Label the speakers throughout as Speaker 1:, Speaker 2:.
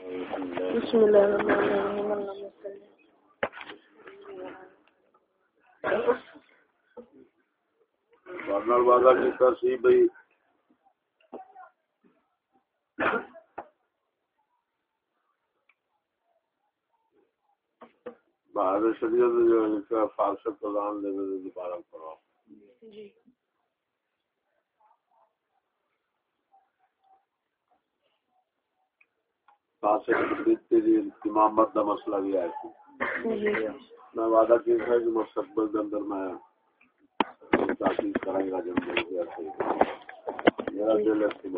Speaker 1: بسم اللہ الرحمن الرحیم اللہم صلی
Speaker 2: نال وعدہ کیتا سی بھئی بہادر شریعت جو ان کا پردان دے دے دوبارہ کرو
Speaker 1: جی۔
Speaker 2: امامت دا مسئلہ بھی تھی
Speaker 1: جی۔
Speaker 2: میں وعدہ کیا تھا کہ مستقبل کے اندر میں کریں گا جب میرا دل اس کی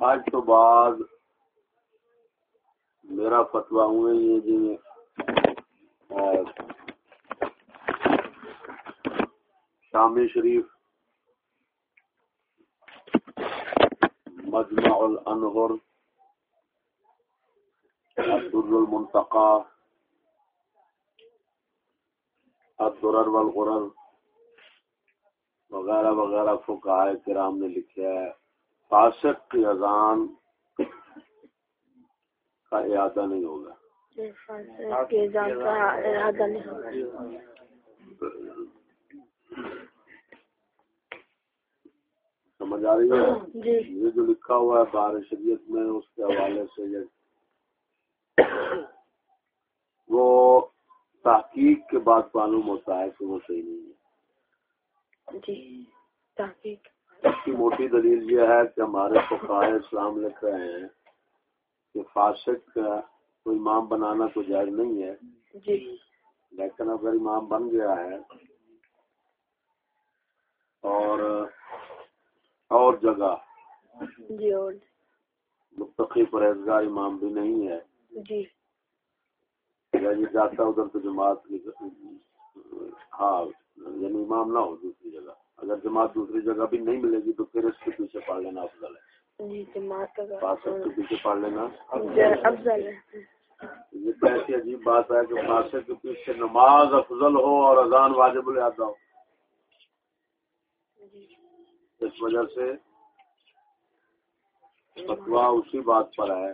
Speaker 2: آج تو بعد میرا فتوا ہوئے یہ جی شامی شریف مجمع الانہر الدر المنتقى الدرر والغرر وغیرہ وغیرہ فقہائے کرام نے لکھا ہے۔ فاسق کی اذان کا اعادہ نہیں ہوگا۔
Speaker 1: فاسق کے جان کا ارادہ نہیں ہوگا۔
Speaker 2: سمجھ آ رہی ہے؟
Speaker 1: جی۔
Speaker 2: یہ جو لکھا ہوا ہے بار شریعت میں اس کے حوالے سے یہ وہ تحقیق کے بعد معلوم ہوتا ہے کہ وہ صحیح نہیں ہے۔
Speaker 1: جی تحقیق۔
Speaker 2: اس کی موٹی دلیل یہ ہے کہ ہمارے فقائے اسلام لکھ رہے ہیں کہ فاسق کا کوئی امام بنانا کوئی جائز نہیں ہے۔
Speaker 1: جی۔
Speaker 2: لیکن اگر امام بن گیا ہے اور اور جگہ۔
Speaker 1: جی اور۔
Speaker 2: متقی پرہیزگار امام بھی نہیں ہے۔
Speaker 1: جی۔
Speaker 2: جاتا ادھر تو جماعت ہاں یعنی امام نہ ہو دوسری جگہ۔ اگر جماعت دوسری جگہ بھی نہیں ملے گی تو پھر اس کے پیچھے پڑھ لینا افضل ہے۔
Speaker 1: جی جماعت
Speaker 2: کے پیچھے پڑھ لینا
Speaker 1: افضل افضل ہے۔
Speaker 2: یہ تو ایسی عجیب بات ہے کہ فاسق کے پیچھے نماز افضل ہو اور اذان واجب الادا ہو۔
Speaker 1: جی۔
Speaker 2: اس وجہ سے فتوا اسی بات پر ہے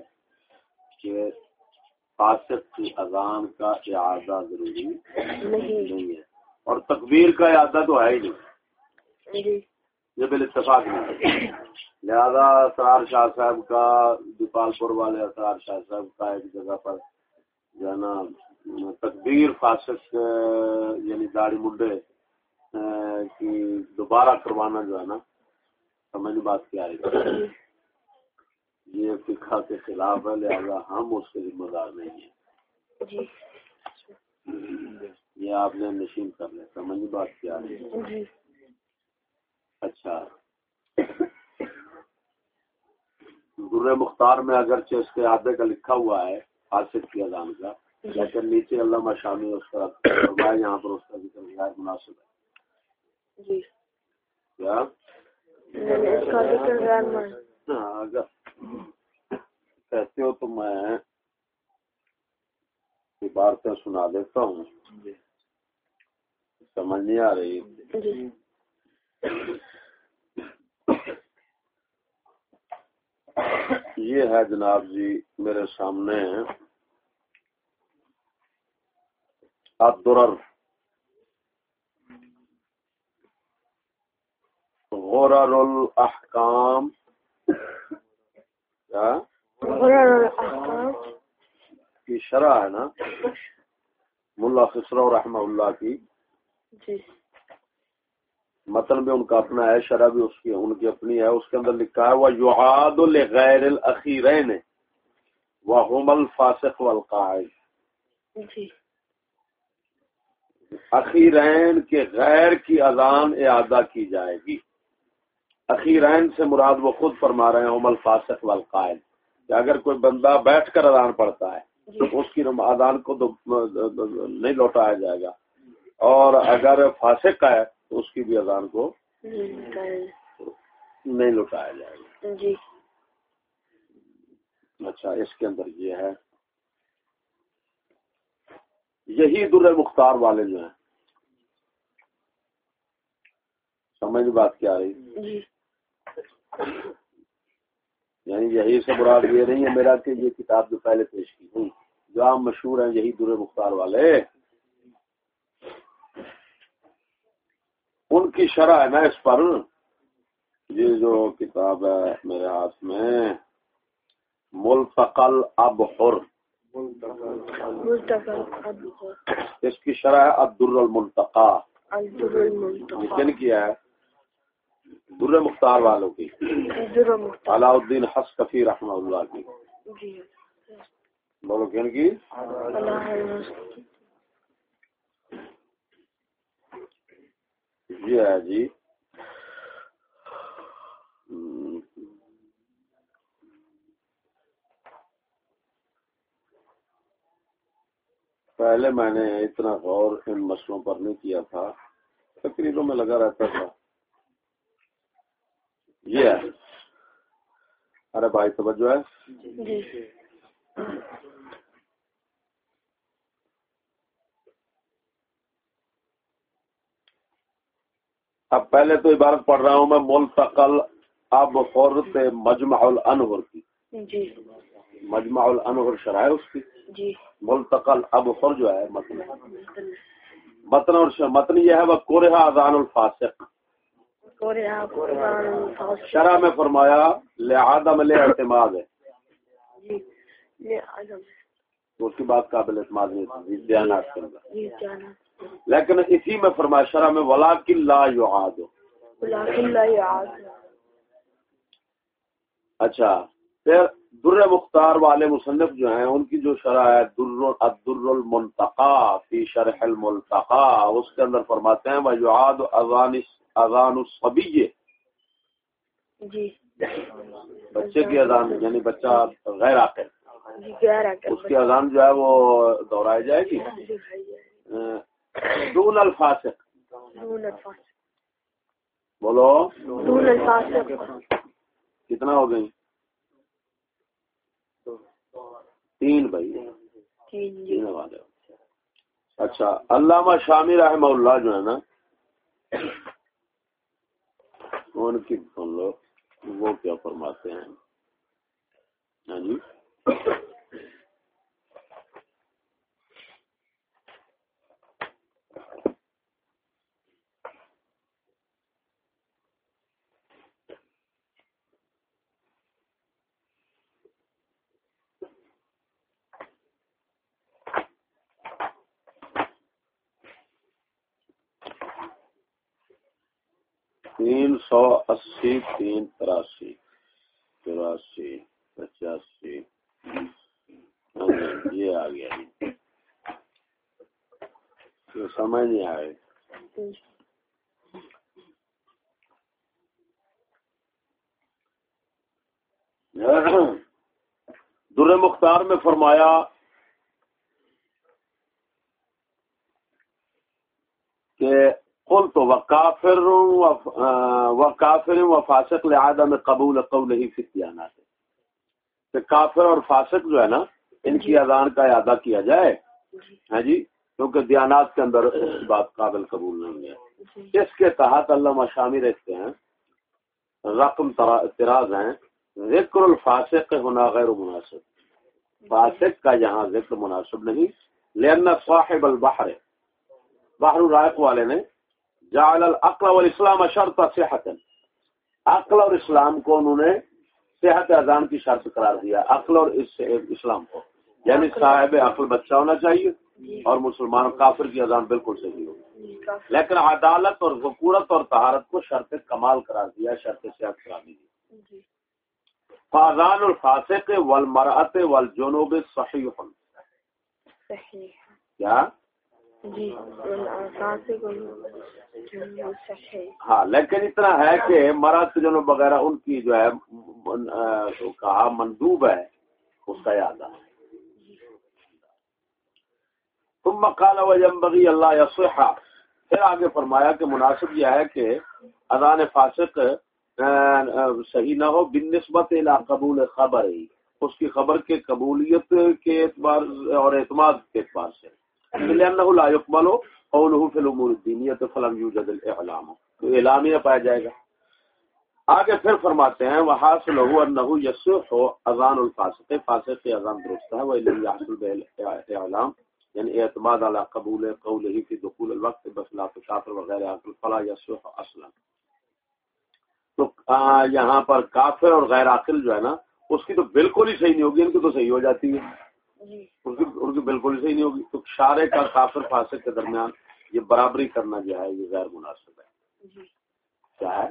Speaker 2: کہ فاسق کی اذان کا اعادہ ضروری
Speaker 1: نہیں۔
Speaker 2: ہے۔ اور تکبیر کا اعادہ تو ہے ہی نہیں۔
Speaker 1: جی۔
Speaker 2: یہ بال اتفاق نہیں ہے۔ لہذا اسرار شاہ صاحب کا دیپال پور والے اسرار شاہ صاحب کا ایک جگہ پر جو ہے نا تکبیر فاسق یعنی داڑھی منڈے ا، کی دوبارہ کروانا جو ہے نا سمجھ بات کیا ہے یہ فقہ کے خلاف ہے لہذا ہم اس کے ذمہ دار نہیں ہیں۔
Speaker 1: جی۔
Speaker 2: یہ آپ نے نشین کر لیا سمجھ بات کیا ہے
Speaker 1: جی۔
Speaker 2: اچھا۔ در مختار میں اگرچہ اس کے آدھے کا لکھا ہوا ہے حاصل کی اذان کا لیکن نیچے علامہ شامی اس کا یہاں پر اس کا ذکر غیر مناسب ہے۔
Speaker 1: جی۔
Speaker 2: کیا؟ کہتے ہو تو میں عبارتیں سنا دیتا ہوں۔ سمجھ نہیں آ رہی۔
Speaker 1: جی۔
Speaker 2: یہ ہے جناب جی میرے سامنے۔ الدرر غرر الاحکام کیا؟
Speaker 1: غرر الاحکام
Speaker 2: کی شرح ہے نا؟ ملا خسرو رحمہ اللہ کی۔
Speaker 1: جی۔
Speaker 2: متن بھی ان کا اپنا ہے شرح بھی اس کی ان کی اپنی ہے۔ اس کے اندر لکھا ہے وہ یعاد لغیر الاخیرین وهم الفاسق والقاعد۔
Speaker 1: جی۔
Speaker 2: اخیرین کے غیر کی اذان اعادہ کی جائے گی۔ اخیرین سے مراد وہ خود فرما رہے ہیں عمل فاسق والقائد کہ اگر کوئی بندہ بیٹھ کر اذان پڑھتا ہے تو اس کی اذان کو تو نہیں لوٹایا جائے گا۔ اور اگر فاسق کا ہے تو اس کی بھی اذان کو نہیں لوٹایا جائے گا۔
Speaker 1: جی۔
Speaker 2: اچھا اس کے اندر یہ ہے۔ یہی در مختار والے جو ہیں۔ سمجھ بات کیا رہی
Speaker 1: جی۔
Speaker 2: یعنی یہی سے مراد یہ نہیں ہے میرا کہ یہ کتاب جو پہلے پیش کی ہوں جو عام مشہور ہیں یہی در مختار والے۔ ان کی شرح ہے نا اس پر۔ یہ جو کتاب ہے میرے ہاتھ میں ملتقل اب حر اس کی شرح ہے عبد المنتقا۔ کن کیا ہے؟ در مختار والوں کی۔ علاء الدین حس کفی رحمہ اللہ کی۔ جی۔ بولو کن کی؟ یہ ہے جی۔ پہلے میں نے اتنا غور ان مسئلوں پر نہیں کیا تھا تقریروں میں لگا رہتا تھا۔ یہ ہے۔ ارے بھائی توجہ ہے۔ جی۔ اب پہلے تو عبارت پڑھ رہا ہوں میں ملتقل اب خورت مجمع الانور کی۔ جی۔ مجمع الانور شرح اس کی۔ جی۔ ملتقل اب خور جو ہے متن۔ متن۔ اور متن یہ ہے وہ کورہ اذان الفاسق۔ شرح میں فرمایا لعدم اعتماد ہے۔ جی اس کی بات قابل اعتماد نہیں دیانات کے اندر۔ لیکن اسی میں فرمایا شرح میں ولا لا یعاد اچھا پھر در مختار والے مصنف جو ہیں ان کی جو شرح ہے در المنتقا فی شرح الملتقا اس کے اندر فرماتے ہیں وہ یعاد اذان اذان الصبی جی۔ بچے کی اذان یعنی بچہ غیر آکر جی، اس کی اذان جو ہے وہ دہرائی جائے گی؟ جی، دون الفاسق۔ بولو۔ دون الفاسق۔ کتنا ہو گئی؟ تین بھائی تین والے اچھا علامہ شامی رحمہ اللہ جو ہے نا ان کی سن لو وہ کیا فرماتے ہیں؟ ہاں جی تین سو اسی تین تراسی، چوراسی، پچاسی یہ آ گیا۔ جی سمجھ نہیں آئے در مختار میں فرمایا کہ قل تو وکافر وکافر و فاسق لہٰذا میں قبول قول ہی فتیانات کہ کافر اور فاسق جو ہے نا ان کی اذان کا ادا کیا جائے ہاں جی؟ کیونکہ دیانات کے اندر بات قابل قبول نہیں ہے۔ اس کے تحت اللہ مشامی رکھتے ہیں رقم اعتراض ہیں ذکر الفاسق ہونا غیر مناسب۔ فاسق کا یہاں ذکر مناسب نہیں لینا صاحب البحر بحر الرائق والے نے جعل العقل والاسلام شرط صحت عقل اور اسلام کو انہوں نے صحت اذان کی شرط قرار دیا عقل اور اسلام کو۔ یعنی صاحب عقل بچہ ہونا چاہیے اور مسلمان کافر کی اذان بالکل صحیح ہو۔ لیکن عدالت اور حکورت اور تہارت کو شرط کمال قرار دیا شرط صحت قرار دی فاضان الفاسق والمرأت والجنوب صحیح۔ کیا؟ جی ہاں لیکن اتنا ہے کہ مرد جنوب وغیرہ ان کی جو ہے کہا مندوب ہے، اس کا یاد ہے۔ تم مکال وجمبی اللہ یا پھر آگے فرمایا کہ مناسب یہ ہے کہ اذان فاسق صحیح نہ ہو بن نسبت قبول خبر ہی۔ اس کی خبر کے قبولیت کے اعتبار اور اعتماد کے اعتبار سے۔ لأنه لا يقبل قوله في الأمور الدينية فلم يوجد الإعلام. تو اعلام ہی پایا جائے گا. آگے پھر فرماتے ہیں وہ حاصل ہو نہ یس اذان الفاسق، فاسق کی اذان درست ہے وہ حاصل اعلام یعنی اعتماد علی قبول قول ہی فی دخول الوقت بخلاف کافر وغیرہ، فلا یس اصلا. تو یہاں پر کافر اور غیر عقل جو ہے نا، اس کی تو بالکل ہی صحیح نہیں ہوگی، ان کی تو صحیح ہو جاتی ہے۔ جی۔ کی بالکل صحیح نہیں ہوگی۔ تو شارے کا کافر فاسق کے درمیان یہ برابری کرنا جو ہے یہ غیر مناسب ہے۔ جی۔ کیا ہے؟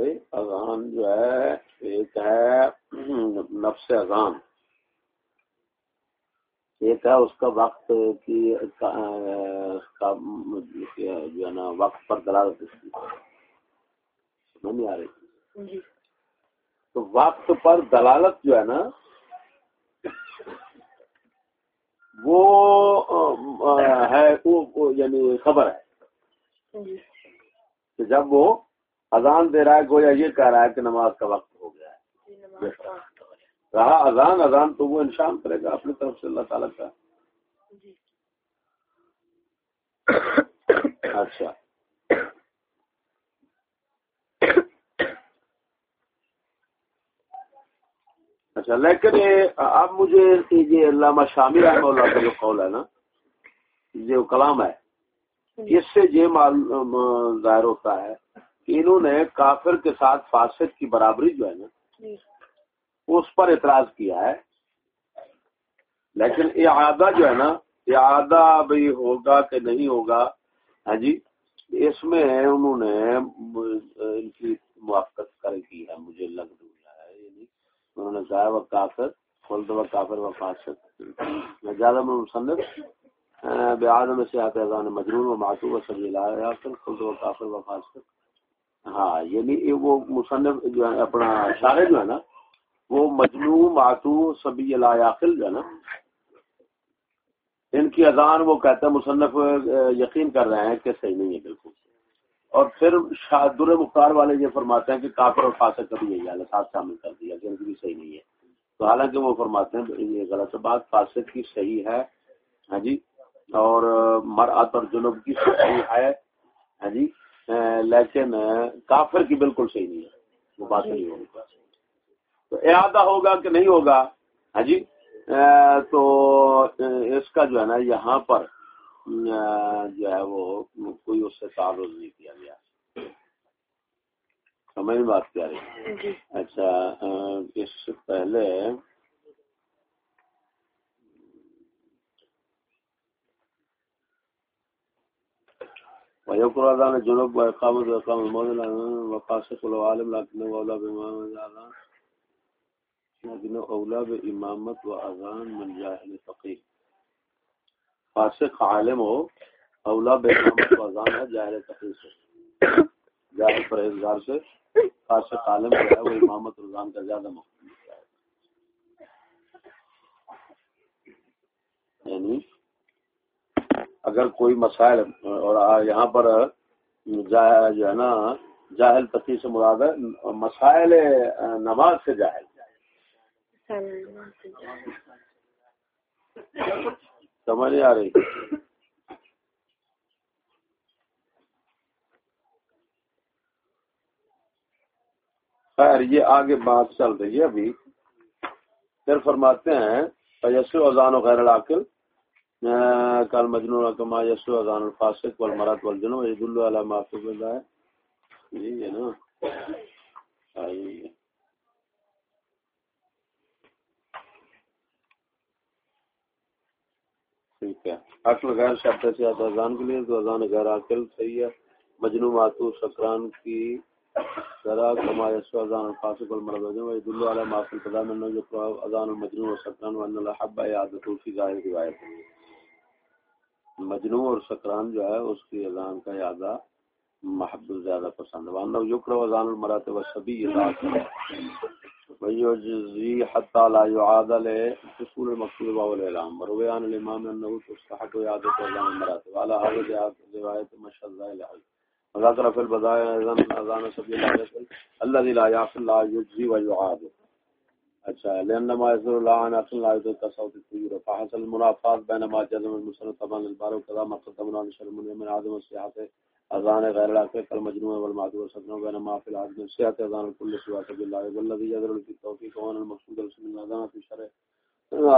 Speaker 2: بھائی اذان جو ہے ایک ہے نفس اذان ایک ہے اس کا وقت کی جو ہے نا وقت پر دلالت اس کی نہیں آ رہی جی۔ تو وقت پر دلالت جو ہے نا وہ ہے وہ یعنی خبر ہے جی۔ کہ جب وہ اذان دے رہا ہے گویا یہ کہہ رہا ہے کہ نماز کا وقت ہو گیا ہے۔ جی، رہا اذان اذان تو وہ انشان کرے گا اپنی طرف سے اللہ تعالیٰ کا۔ جی۔ اچھا۔ اچھا لیکن اب مجھے یہ علامہ شامل رحمہ اللہ کا جو قول ہے نا یہ کلام ہے۔ اس سے یہ ظاہر ہوتا ہے انہوں نے کافر کے ساتھ فاسد کی برابری جو ہے نا جی۔ اس پر اعتراض کیا ہے۔ لیکن اعادہ جو ہے نا اعادہ بھائی ہوگا کہ نہیں ہوگا؟ ہاں جی اس میں انہوں نے ان کی موافقت کر کی ہے مجھے لگ رہا ہے یعنی انہوں نے کہا وہ کافر خلد و کافر و فاسد میں زیادہ مصنف میں سے آتے مجرون و معصوب و سبھی خلد و کافر و فاسد ہاں یعنی وہ مصنف جو ہے، اپنا شاعر جو ہے نا، وہ مجنو ماتو سبھی علاقل جو ہے نا، ان کی اذان وہ کہتا ہے، مصنف یقین کر رہے ہیں کہ صحیح نہیں ہے، بالکل۔ اور پھر در مختار والے یہ فرماتے ہیں کہ کافر اور فاسق کبھی یہی حالت ساتھ شامل کر دیا کہ ان کی بھی صحیح نہیں ہے۔ تو حالانکہ وہ فرماتے ہیں، یہ غلط بات فاسق کی صحیح ہے ہاں جی اور مرعت اور جنوب کی صحیح ہے ہاں جی۔ لیکن کافر کی بالکل صحیح نہیں ہے وہ بات نہیں ہوگی۔ تو ارادہ ہوگا کہ نہیں ہوگا؟ ہاں جی؟ تو اس کا جو ہے نا یہاں پر جو ہے وہ کوئی اس سے تعارض نہیں کیا گیا۔ سمجھ بات کیا رہی؟ جی۔ اچھا اس سے پہلے ويقرأ جنوب وإقامة وإقامة الموضع وقاسق العالم لكن أولى بإمامة الأذان لكن أولى بإمامة وأذان من جاهل فقيه فاسق عالم ہو، اولا بے بإمامة وأذان ہے، جاہل فقیر سے. جاہل پرہیزگار سے، فاسق عالم جو ہے، وہ امامت رضان کا زیادہ مختلف ہے. یعنی اگر کوئی مسائل، اور یہاں پر جو ہے نا، جاہل تفریح سے مراد ہے، مسائل نماز سے جاہل۔ سمجھ آ رہی۔ خیر، یہ آگے بات چل رہی ہے ابھی۔ پھر فرماتے ہیں یسو اذان و غیر العقل کال مجنون کما یسو اذان الفاسق والمرات والجنو يدل على ما في الله جی ہے نا؟ ٹھیک ہے. عقل غیر شرط سے آتا اذان کے لیے تو اذان غیر عقل صحیح ہے. مجنو ماتو سکران کی ذرا کما یسو اذان الفاسق والمرات والجنو يدل على ما في القضاء من اذان المجنون و وسكران وان الحب اعادته في ظاهر روایت ہے. مجنو اور سکران جو ہے اس کی اذان کا یادہ محبت زیادہ پسند وانا اذان المرات و سبی ويجزي حتى لا حصول المقصود عن الامام انه تستحق المراتب ذا وذكر في البدايه ايضا اذان سبيل الله الذي لا لا ويعاد۔ اچھا لان ما يزور الله عن اصل لا يذكر صوت الطيور فحصل المنافات بين ما جزم المسلم طبعا البار وكذا ما قدمنا من شر من عدم الصحه اذان غیر العقل کل مجنون والمعذور صدنا بین ما فی العدد من اذان کل سوا سب اللہ والذی یذر فی التوفیق وان المقصود رسول اللہ اذان فی شرع.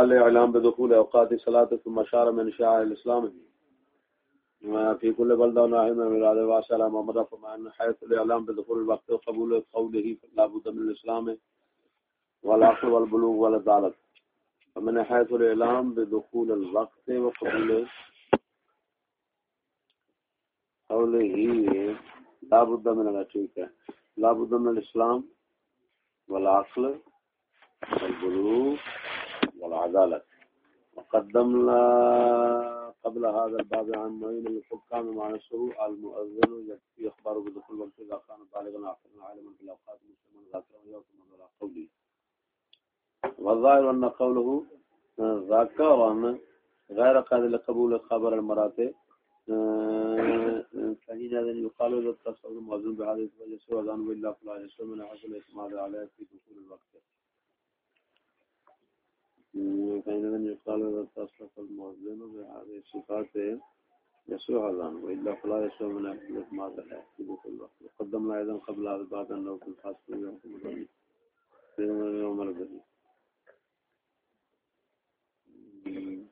Speaker 2: علی اعلام بدخول اوقات صلاة ثم شعر من شعائر الاسلام. في كل بلدة وناحية من البلاد واسع محمد فما حيث الاعلام بدخول الوقت وقبول قوله لا بد من الاسلام. والعقل والبلوغ والعدالت. فمن حيث الاعلام بدخول الوقت وقبول قوله لا بد من ٹھیک ہے لا بد من الاسلام والعقل والبلوغ والعدالة وقدمنا قبل هذا الباب عن معين الحكام مع نفسه المؤذن يكفي اخبار بدخول الوقت اذا كان بالغا عاقلا عالما في الاوقات مسلما ذاكرا يوم ولا قوله. والظاهر ان قوله ذاك وان غير قابل لقبول خبر المراتب فإن هذا يقال إذا اتصل المؤذن بهذه الوجه سوى ذنب إلا فلا يسوى من حصل الاعتماد عليه في دخول الوقت۔ فإن هذا يقال إذا اتصل المؤذن بهذه الصفات يسوع ذنب وإلا فلا يسوى من حصل الاعتماد عليه في دخول الوقت۔ وقدمنا أيضا قبل هذا بعد أنه في الفاصل يوم الغني يوم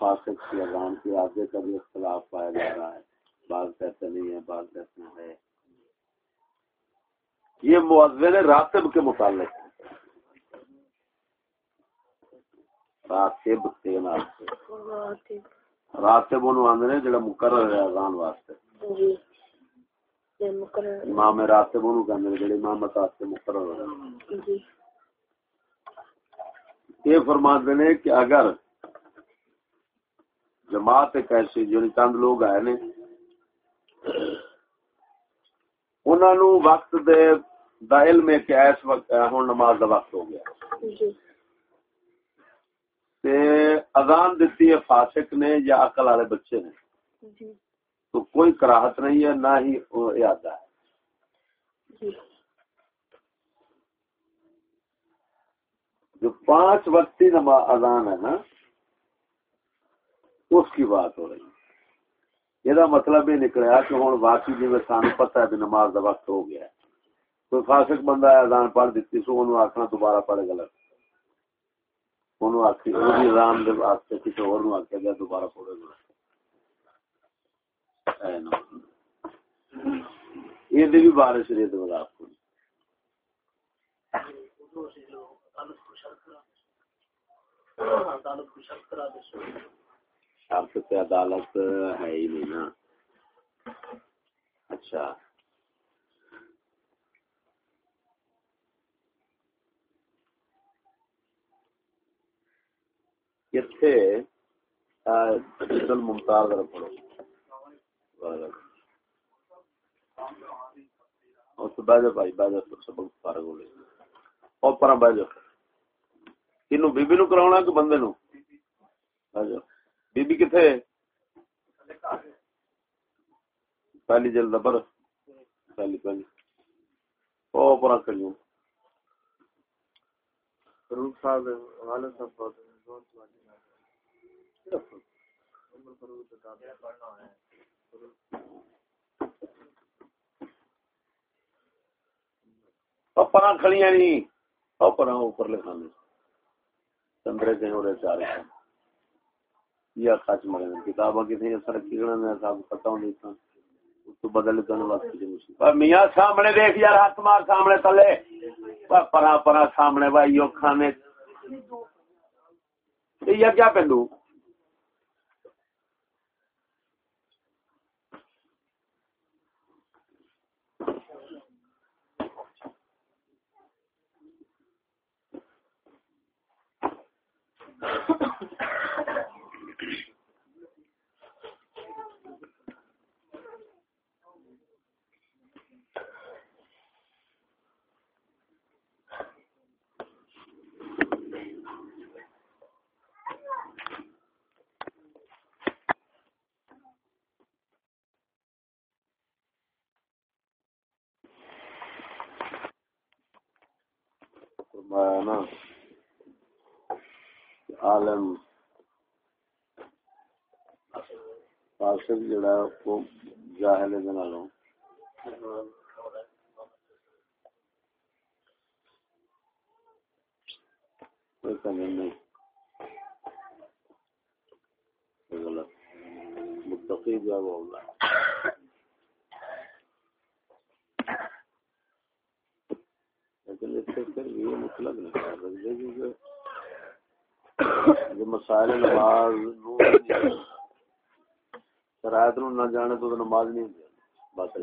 Speaker 2: فاسق کی اذان کی آگے کا بھی اختلاف پایا جا رہا ہے۔ بعض کہتے نہیں ہے بعض کہتے ہیں۔ یہ معذر راتب کے متعلق راتب کے راتب۔ انہوں آندے جڑا مقرر ہے اذان واسطے۔ جی۔ امام راتب انہوں کہندے جڑے امامت واسطے مقرر ہے جی۔ یہ فرماتے ہیں کہ اگر جماعت ایک ایسی جو چند لوگ آئے نے انہوں وقت دے دا علم ہے کہ ایس وقت ہوں نماز دا وقت ہو گیا جی۔ تے اذان دیتی ہے فاسق نے یا عقل والے بچے نے جی۔ تو کوئی کراہت نہیں ہے نہ ہی ارادہ ہے جی۔ جو پانچ وقتی نماز اذان ہے نا اس کی بات ہو رہی ہے یہ مطلب یہ نکلا کہ ہوں واقعی جی میں سان پتا ہے نماز کا وقت ہو گیا کوئی فاسق بندہ ہے اذان پڑھ دیتی سو انہوں آخنا دوبارہ پڑھے غلط۔ انہوں آخی اذان دے واسطے کسی اور آخیا گیا دوبارہ پڑھے غلط۔ یہ بھی بارش رہی تو آپ کو Oh شرط سے عدالت ہے ہی نہیں نا۔ اچھا۔ کتھے کتنے ممتاز پڑھو بہ جاؤ بھائی بہ جاؤ سبق فارغ ہو لے۔ اور پر بہ جاؤ کنو بی نو کرا کہ بندے نو؟ بیجے بی بی کتنے پہلی جلد پر۔ پہلی پہلی۔ او پر کریو۔ روح صاحب، والد صاحب بہت۔ پرا کھڑیاں نہیں پرا اوپر لکھانے چندرے کے ہو رہے چار یا سچ مرے کتاباں کتنی اثر کیڑا نے صاحب پتہ ہوں دیتا تو بدل کرنے واسطے مصیبت میاں سامنے دیکھ یار، ہاتھ مار سامنے تلے۔ پرا پرا سامنے بھائی یو کھانے۔ یہ کیا پہلو فرمایا نا عالم فاسق جڑا وہ جاہل دے نالوں کوئی کمی نہیں۔ غلط۔ متقی جو وہ اللہ یہ مطلب نہیں کر سکتے کیونکہ جو مسائل نماز شرائط نو نہ جانے تو نماز نہیں ہوتی۔ بات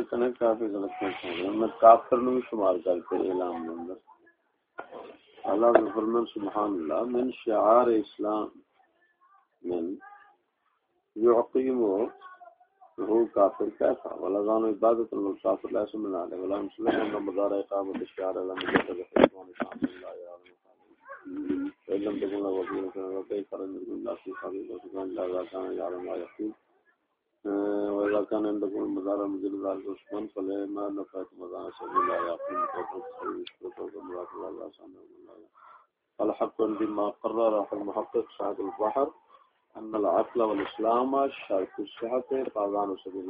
Speaker 2: نہیں کنے کافی غلط میں کافر نو شمار کر کے اعلان اللہ فرمان سبحان اللہ، من شعار اسلام، من يعقيم هو كافر كافر ولا ظن عبادة الكافر لا يسمى عليه ولا مسلم أن مدار إقامة الشعار لم يتبع حكم شان الله يا رب فإن لم تكن له وكيل فإن كيف رد الله في خبير وسبحان الله كان يعلم ما يقول وإذا كان عندكم المزار مجل ذلك عثمان فلما نفعت مزار سبيل الله يقول الحق بما قرر المحقق صاحب البحر أن العقل والإسلام شرط الصحة فاذان سبيل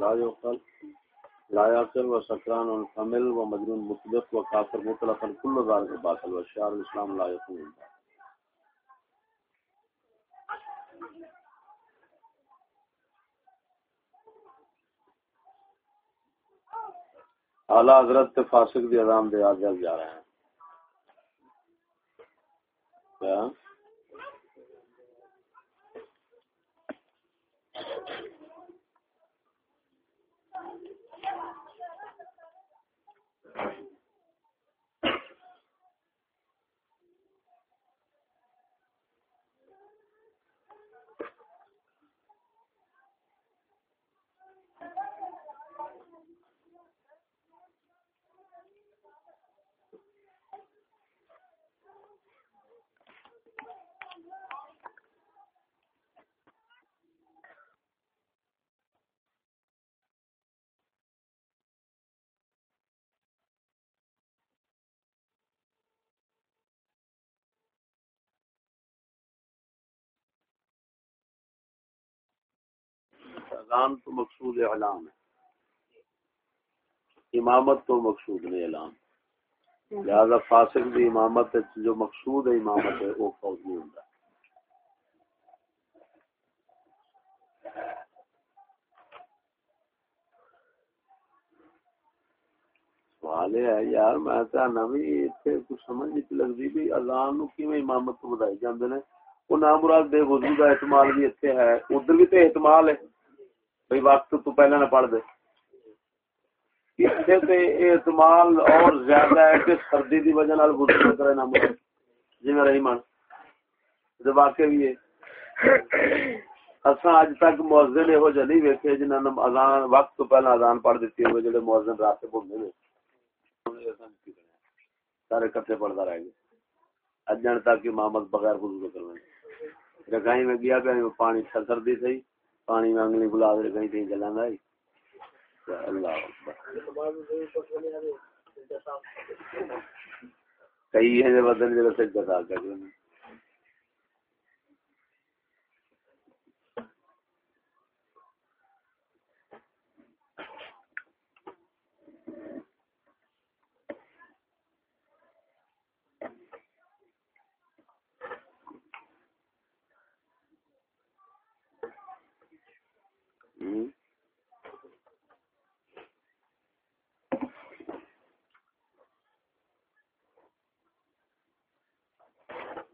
Speaker 2: لا يعقل وسكران الحمل ومجنون مطلق وكافر مطلقا كل ذلك باطل والشعر الإسلام لا يكون اعلی حضرت فاسق دی اعظام دے آگے جا رہے ہیں۔ اذان تو مقصود اعلان ہے۔ امامت تو مقصود نہیں اعلان۔ لہذا فاسق دی امامت جو مقصود ہے امامت ہے، وہ فوج نہیں ہوتا سوال ہے، یار میں تو چاہنا بھی اتنے کچھ سمجھ نہیں لگتی بھی اذان نو کیویں امامت تو بدائی جاندے نے؟ وہ نام مراد بے وضو کا احتمال بھی اتنے ہے، ادھر بھی تو احتمال ہے۔ بھائی وقت تو پہلے نہ پڑھ دے۔ اتنے تے احتمال اور زیادہ ہے کہ سردی دی وجہ نال وضو کرے نہ مراد جی میں رہی ہاں۔ مان جو واقع بھی ہے۔ اساں اج تک مؤذن یہو جہ نہیں ویکھے جنہاں نے اذان وقت تو پہلا اذان پڑھ دیتی ہوئے جڑے مؤذن رات ہوندے نے۔ سارے کٹھے پڑھتا رہ گئے اجن تک امامت بغیر وضو کرنے۔ رگائی میں گیا کہ پانی چھتر دی تھی پانی میں انگلی بلا دے رگائی تھی جلان آئی۔ اللہ کئی ہیں جو بدن جو سجدہ کر رہے ہیں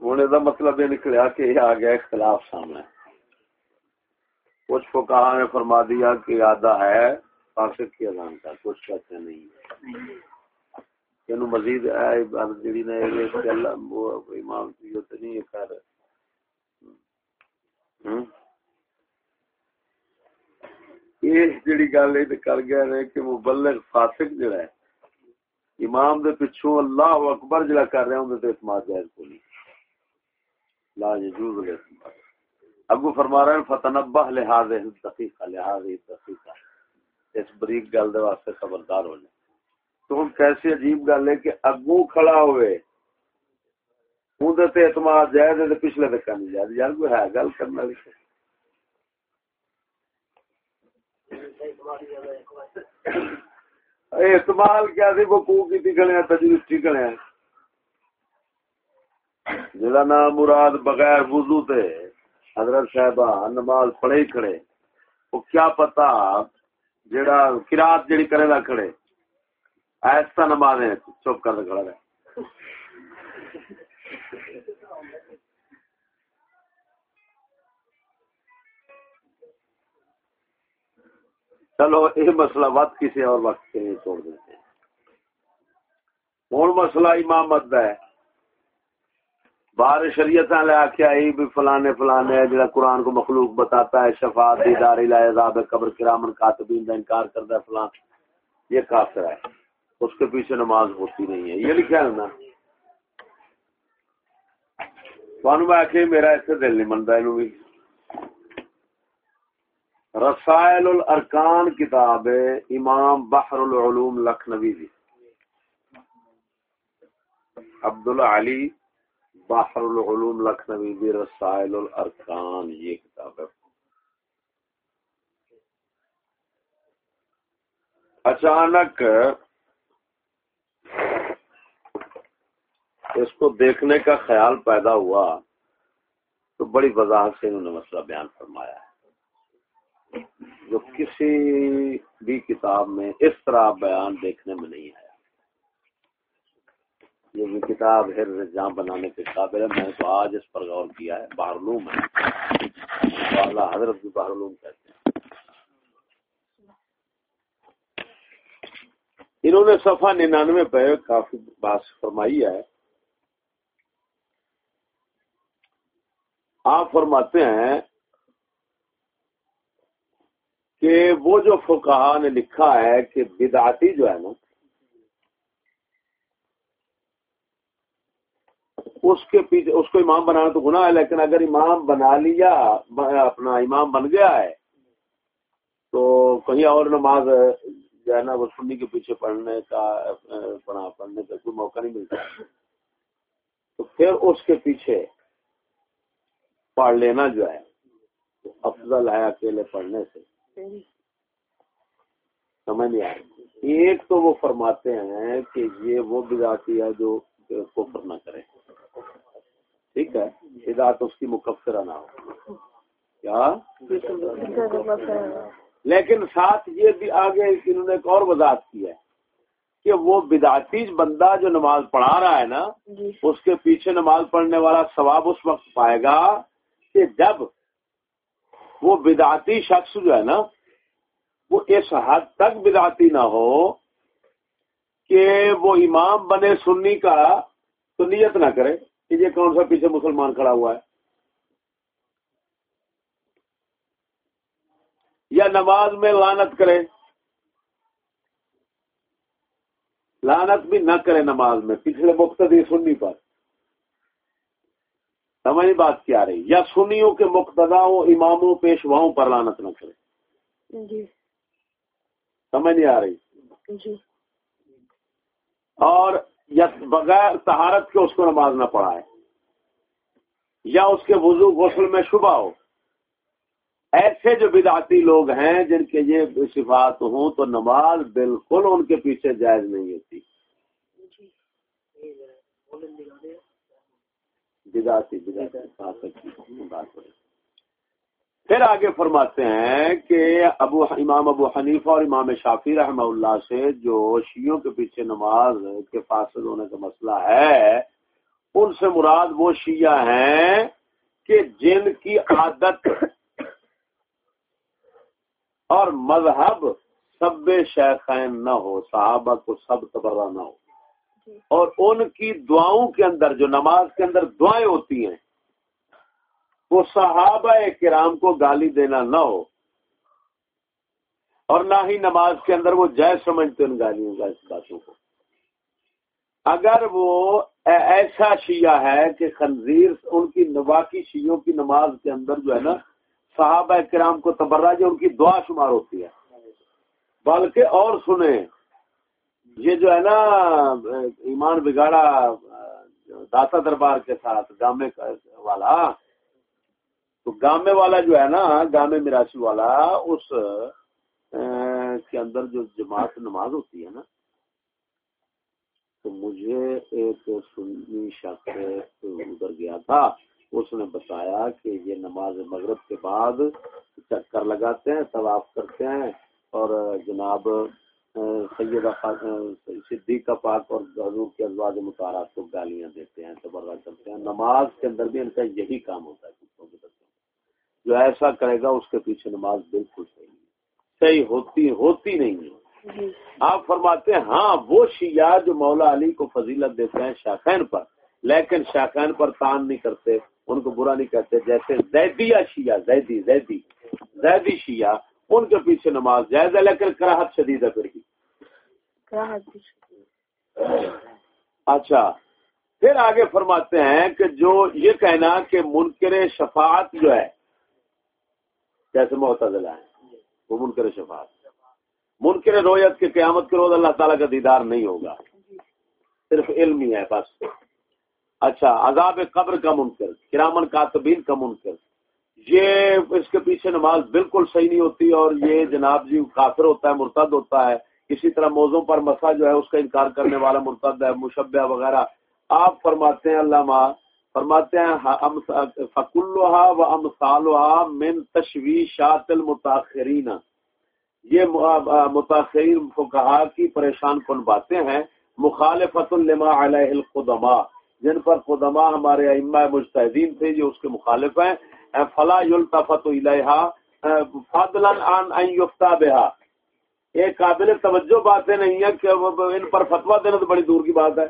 Speaker 2: ہوں یہ مطلب یہ نکلیا کہ یہ آ گیا اختلاف سامنے۔ کچھ فکا نے فرما دیا کہ آدھا ہے فاسق کی اذان کا، کچھ کہتے نہیں۔ ہے مزید جڑی نے امام کی نہیں ہے، خیر۔ یہ جڑی گل کر گیا نے کہ مبلغ فاسق جڑا ہے۔ امام دے پچھوں اللہ اکبر جڑا کر رہا ہوں تے اعتماد جائز کو نہیں لا يجوز الاعتماد. ابو فرما رہے ہیں فتنبہ لحاظ دقیقہ لحاظ دقیقہ اس بریک گل دے واسطے خبردار ہو جائے تو ہن کیسی عجیب گل ہے کہ اگوں کھڑا ہوئے، اون تے اعتماد جائز تے پچھلے تک نہیں جائز۔ یار کوئی ہے گل کرنے والی؟ اعتماد کیا سی؟ وقوع کی گلے تجویز کی گلے جدا نام مراد بغیر وضو تے حضرت صاحبہ نماز پڑھے کھڑے، وہ کیا پتا جڑا قرات جڑی کرے دا کھڑے، ایسا نماز ہے، چپ کر کھڑا رہے۔ چلو، یہ مسئلہ وقت کسی اور وقت کے لیے چھوڑ دیتے ہیں۔ اور مسئلہ امامت ہے۔ بار شریعت لے آخیا بھی فلانے فلانے جڑا قرآن کو مخلوق بتاتا ہے، شفاعت دیدار عذاب، قبر، کرامن، کاتبین کا انکار کرتا ہے فلان یہ کافر ہے۔ اس کے پیچھے نماز ہوتی نہیں ہے۔ یہ لکھا ہے نا۔ میں میرا ایسے دل نہیں منتا یہ بھی۔ رسائل الارکان کتاب، امام بحر العلوم لکھنوی دی۔ عبداللہ علی بحر العلوم لکھنوی بھی رسائل الارکان، یہ کتاب ہے۔ اچانک اس کو دیکھنے کا خیال پیدا ہوا تو بڑی وضاحت سے انہوں نے مسئلہ بیان فرمایا۔ ہے جو کسی بھی کتاب میں اس طرح بیان دیکھنے میں نہیں ہے یہ بھی کتاب ہے جہاں بنانے کے قابل ہے، میں نے تو آج اس پر غور کیا ہے باہرلوم ہے۔ اللہ حضرت بھی باہرلوم کہتے ہیں۔ انہوں نے صفحہ ننانوے پہ کافی بات فرمائی ہے۔ آپ فرماتے ہیں کہ وہ جو فقہا نے لکھا ہے کہ بدعتی جو ہے نا اس کے پیچھے اس کو امام بنانا تو گناہ ہے، لیکن اگر امام بنا لیا اپنا امام بن گیا ہے، تو کہیں اور نماز جو ہے نا، وہ سنی کے پیچھے پڑھنے کا پڑھنے کا کوئی موقع نہیں ملتا۔ تو پھر اس کے پیچھے پڑھ لینا جو ہے افضل ہے اکیلے پڑھنے سے۔ سمجھ نہیں آئے ایک تو وہ فرماتے ہیں کہ یہ وہ بداتی ہے جو کفر نہ کرے۔ ٹھیک ہے؟ ہدایت اس کی مکفرہ نہ ہو۔ کیا؟ لیکن ساتھ یہ بھی آگے انہوں نے ایک اور وضاحت کی ہے کہ وہ بداتی بندہ جو نماز پڑھا رہا ہے نا جی۔ اس کے پیچھے نماز پڑھنے والا ثواب اس وقت پائے گا کہ جب وہ بداتی شخص جو ہے نا وہ اس حد تک بداتی نہ ہو کہ وہ امام بنے سنی کا تو نیت نہ کرے۔ کہ یہ کون سا پیچھے مسلمان کھڑا ہوا ہے؟ یا نماز میں لانت کرے لانت بھی نہ کرے نماز میں پچھلے مقتدی سنی پر۔ سمجھ بات کیا رہی۔ یا سنیوں کے مقتداؤں اماموں پیشواؤں پر لانت نہ کرے جی۔ سمجھ نہیں آ رہی؟ جی۔ اور یا بغیر تہارت کے اس کو نماز نہ پڑھائے، یا اس کے وضو غسل میں شبہ ہو۔ ایسے جو بدعتی لوگ ہیں جن کے یہ صفات ہوں تو نماز بالکل ان کے پیچھے جائز نہیں ہوتی۔ بدعتی۔ پھر آگے فرماتے ہیں کہ ابو امام ابو حنیفہ اور امام شافی رحمہ اللہ سے جو شیوں کے پیچھے نماز کے فاصل ہونے کا مسئلہ ہے ان سے مراد وہ شیعہ ہیں کہ جن کی عادت اور مذہب سب شیخین نہ ہو صحابہ کو سب تبرہ نہ ہو جی۔ اور ان کی دعاؤں کے اندر جو نماز کے اندر دعائیں ہوتی ہیں وہ صحابہ کرام کو گالی دینا نہ ہو اور نہ ہی نماز کے اندر وہ جائز سمجھتے ان گالیوں کا، اس باتوں کو۔ اگر وہ ایسا شیعہ ہے کہ خنزیر ان کی نواقی شیعوں کی نماز کے اندر جو ہے نا، صحابہ کرام کو تبرہ جو ان کی دعا شمار ہوتی ہے۔ بلکہ اور سنیں، یہ جو ہے نا، ایمان بگاڑا، داتا دربار کے ساتھ گامے والا تو گامے والا جو ہے نا، گامے میراسی والا، اس کے اندر جو جماعت نماز ہوتی ہے نا، تو مجھے ایک سنی شخص ادھر گیا تھا، اس نے بتایا کہ یہ نماز مغرب کے بعد چکر لگاتے ہیں، طواف کرتے ہیں اور جناب سیدہ صدیقہ پاک اور حضور کے ازواج مطالعات کو گالیاں دیتے ہیں، تبرہ کرتے ہیں۔ نماز کے اندر بھی ان کا یہی کام ہوتا ہے کتوں جو ایسا کرے گا اس کے پیچھے نماز بالکل صحیح صحیح ہوتی ہوتی نہیں ہے۔ جی۔ آپ فرماتے ہیں ہاں وہ شیعہ جو مولا علی کو فضیلت دیتے ہیں شاخین پر لیکن شاخین پر تان نہیں کرتے ان کو برا نہیں کہتے۔ جیسے زیدیہ شیعہ زیدی زیدی زیدی شیعہ ان کے پیچھے نماز جائز ہے لیکن کراہت شدید ہے پھر اچھا پھر آگے فرماتے ہیں کہ جو یہ کہنا کہ منکر شفاعت جو ہے جیسے محتضلا ہے وہ منکر شفاعت۔ منکر رویت کے قیامت کے روز اللہ تعالیٰ کا دیدار نہیں ہوگا۔ صرف علم ہی ہے بس۔ اچھا عذاب قبر کا منکر، کرامن کاتبین کا منکر۔ یہ اس کے پیچھے نماز بالکل صحیح نہیں ہوتی اور یہ جناب جی کافر ہوتا ہے، مرتد ہوتا ہے۔ اسی طرح موضوع پر مسا جو ہے، اس کا انکار کرنے والا مرتد ہے، مشبہ وغیرہ۔ آپ فرماتے ہیں، علامہ فرماتے ہیں فکلحا و امثالحا من تشویشات المتاخرین یہ متاثرین کو کہا کہ پریشان کن باتیں ہیں۔ مخالفت لما علیہ القدماء۔ جن پر قدماء ہمارے ائمہ مجتہدین تھے جو اس کے مخالف ہیں۔ فلا یلتفت الیہا فضلا عن ان یفتا بها۔ قابل توجہ باتیں نہیں ہیں کہ ان پر فتوا دینا تو بڑی دور کی بات ہے۔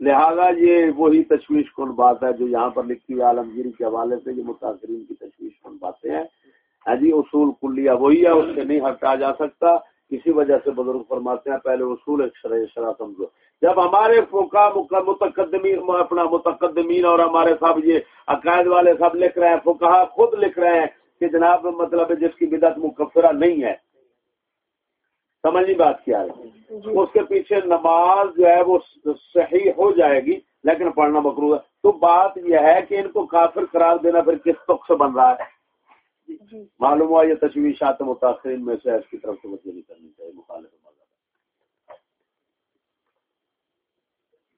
Speaker 2: لہذا یہ وہی تشویش کن بات ہے جو یہاں پر لکھی ہوئی عالمگیری کے حوالے سے یہ متاثرین کی تشویش کن باتیں ہیں۔ ہاں جی اصول کلیہ وہی ہے، اس سے نہیں ہٹا جا سکتا۔ اسی وجہ سے بزرگ فرماتے ہیں، پہلے اصول ایک شرح شرح سمجھو۔ جب ہمارے فوکا متقدمین، اپنا متقدمین اور ہمارے سب یہ عقائد والے سب لکھ رہے ہیں فوکہ خود لکھ رہے ہیں کہ جناب مطلب جس کی بدعت مکفرہ نہیں ہے۔ سمجھنی بات کیا ہے۔ جی۔ اس کے پیچھے نماز جو ہے وہ صحیح ہو جائے گی لیکن پڑھنا مکرو ہے۔ تو بات یہ ہے کہ ان کو کافر قرار دینا پھر کس تک سے بن رہا ہے؟
Speaker 1: جی۔
Speaker 2: معلوم ہوا یہ تشویشات متاثرین میں سے اس کی طرف توجہ نہیں کرنی چاہیے مخالف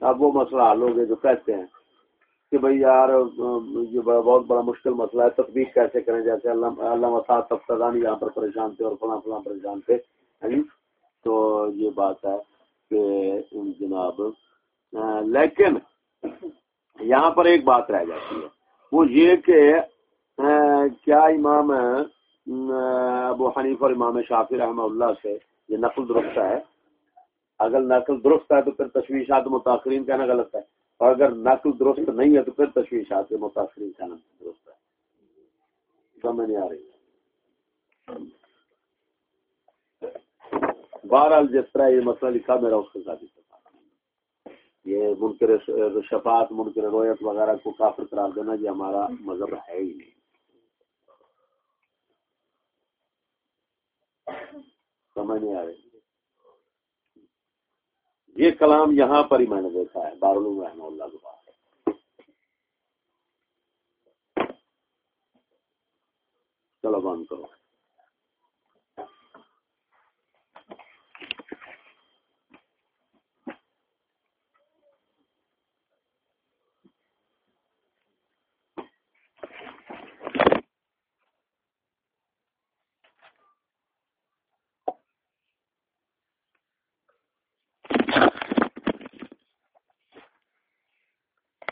Speaker 2: اب وہ مسئلہ حل ہو گئے جو کہتے ہیں کہ بھئی یار یہ بہت بڑا مشکل مسئلہ ہے تطبیق کیسے کریں جیسے اللہ علامہ صاحب تفتانی یہاں پر پریشان تھے اور فلاں فلاں پریشان تھے؟ تو یہ بات ہے کہ جناب لیکن یہاں پر ایک بات رہ جاتی ہے۔ وہ یہ کہ کیا امام ابو حنیف اور امام شافی رحمہ اللہ سے یہ نقل درست ہے؟ اگر نقل درست ہے تو پھر تشویشات متاثرین کہنا غلط ہے۔ اور اگر نقل درست نہیں ہے تو پھر تشویشات متاثرین کہنا درست ہے۔ سمجھ نہیں آ رہی۔ بہرحال جس طرح یہ مسئلہ لکھا میرا اس کے ساتھ یہ منکر شفاعت، منکر رویت وغیرہ کو کافر قرار دینا یہ ہمارا مذہب ہے ہی نہیں۔ سمجھ نہیں آ رہی۔ یہ کلام یہاں پر ہی میں نے دیکھا ہے، دارالعلوم رحمہ اللہ کے پاس۔ چلو بند کرو۔